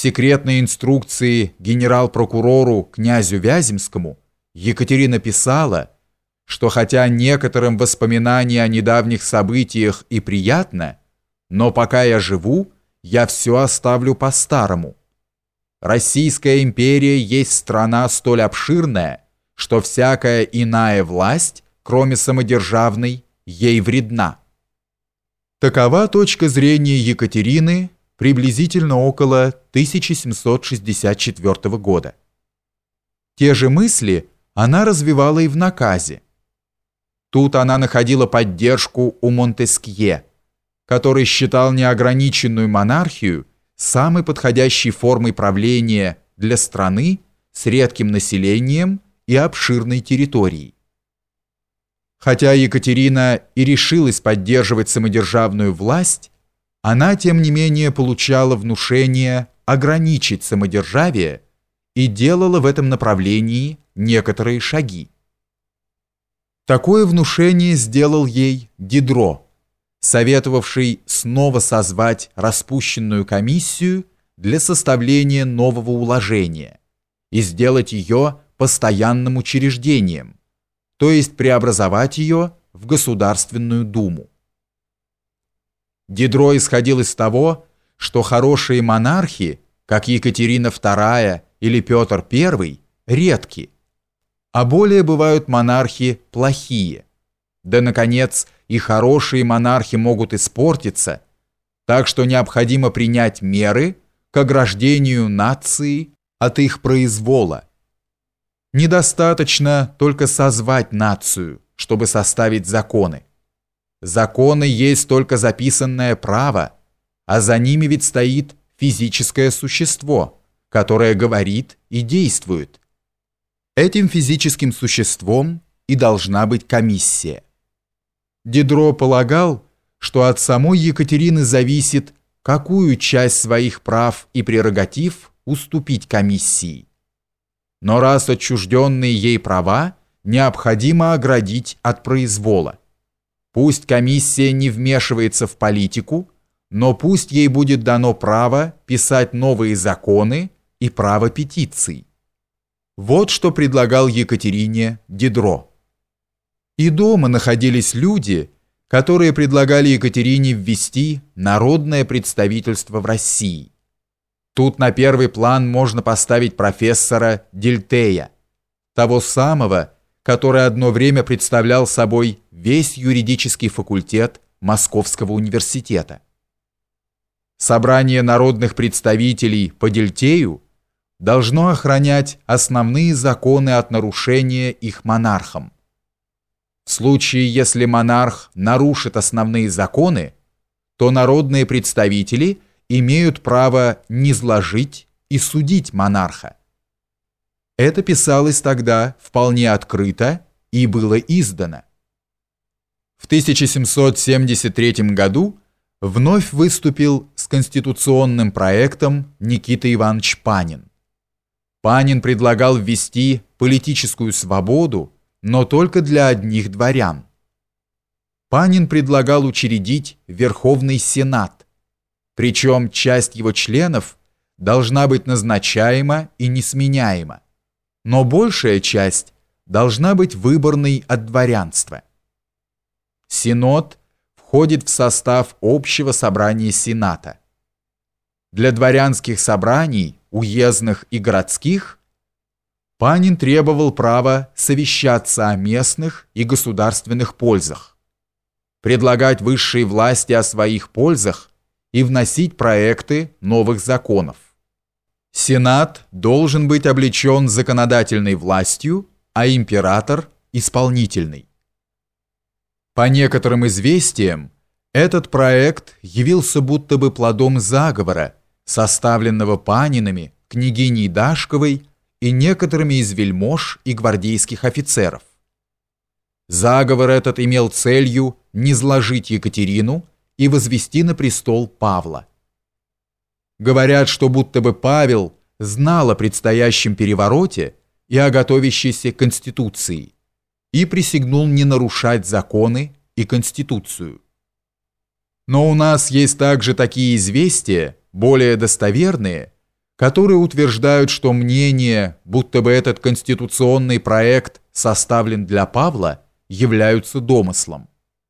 секретной инструкции генерал-прокурору князю Вяземскому Екатерина писала, что хотя некоторым воспоминания о недавних событиях и приятно, но пока я живу, я все оставлю по-старому. Российская империя есть страна столь обширная, что всякая иная власть, кроме самодержавной, ей вредна. Такова точка зрения Екатерины приблизительно около 1764 года. Те же мысли она развивала и в наказе. Тут она находила поддержку у Монтескье, который считал неограниченную монархию самой подходящей формой правления для страны с редким населением и обширной территорией. Хотя Екатерина и решилась поддерживать самодержавную власть, она, тем не менее, получала внушение ограничить самодержавие и делала в этом направлении некоторые шаги. Такое внушение сделал ей Дидро, советовавший снова созвать распущенную комиссию для составления нового уложения и сделать ее постоянным учреждением, то есть преобразовать ее в Государственную Думу. Дидро исходил из того, что хорошие монархи, как Екатерина II или Петр I, редки, а более бывают монархи плохие. Да, наконец, и хорошие монархи могут испортиться, так что необходимо принять меры к ограждению нации от их произвола. Недостаточно только созвать нацию, чтобы составить законы. Законы есть только записанное право, а за ними ведь стоит физическое существо, которое говорит и действует. Этим физическим существом и должна быть комиссия. Дидро полагал, что от самой Екатерины зависит, какую часть своих прав и прерогатив уступить комиссии. Но раз отчужденные ей права необходимо оградить от произвола. Пусть комиссия не вмешивается в политику, но пусть ей будет дано право писать новые законы и право петиций. Вот что предлагал Екатерине Дидро. И дома находились люди, которые предлагали Екатерине ввести народное представительство в России. Тут на первый план можно поставить профессора Дельтея, того самого, который одно время представлял собой весь юридический факультет Московского университета. Собрание народных представителей по Дельтею должно охранять основные законы от нарушения их монархом. В случае, если монарх нарушит основные законы, то народные представители имеют право низложить и судить монарха. Это писалось тогда вполне открыто и было издано. В 1773 году вновь выступил с конституционным проектом Никита Иванович Панин. Панин предлагал ввести политическую свободу, но только для одних дворян. Панин предлагал учредить Верховный Сенат, причем часть его членов должна быть назначаема и несменяема но большая часть должна быть выборной от дворянства. Синод входит в состав общего собрания Сената. Для дворянских собраний, уездных и городских, Панин требовал права совещаться о местных и государственных пользах, предлагать высшей власти о своих пользах и вносить проекты новых законов. Сенат должен быть облечен законодательной властью, а император – исполнительной. По некоторым известиям, этот проект явился будто бы плодом заговора, составленного Панинами, княгиней Дашковой и некоторыми из вельмож и гвардейских офицеров. Заговор этот имел целью низложить Екатерину и возвести на престол Павла. Говорят, что будто бы Павел знал о предстоящем перевороте и о готовящейся конституции и присягнул не нарушать законы и конституцию. Но у нас есть также такие известия, более достоверные, которые утверждают, что мнение, будто бы этот конституционный проект составлен для Павла, являются домыслом.